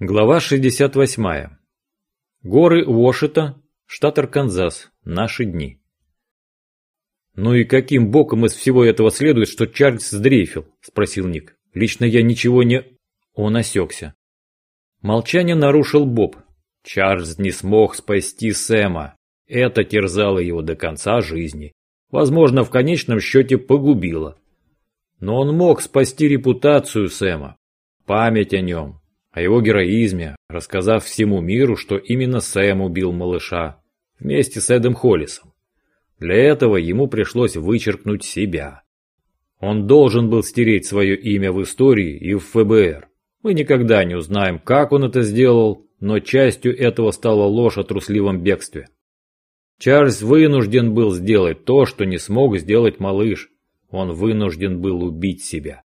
Глава 68. Горы Уошита, штат Арканзас. Наши дни. «Ну и каким боком из всего этого следует, что Чарльз сдрейфил?» – спросил Ник. «Лично я ничего не...» Он осекся. Молчание нарушил Боб. Чарльз не смог спасти Сэма. Это терзало его до конца жизни. Возможно, в конечном счете погубило. Но он мог спасти репутацию Сэма, память о нем, о его героизме, рассказав всему миру, что именно Сэм убил малыша вместе с Эдом Холлисом. Для этого ему пришлось вычеркнуть себя. Он должен был стереть свое имя в истории и в ФБР. Мы никогда не узнаем, как он это сделал, но частью этого стала ложь о трусливом бегстве. Чарльз вынужден был сделать то, что не смог сделать малыш. Он вынужден был убить себя.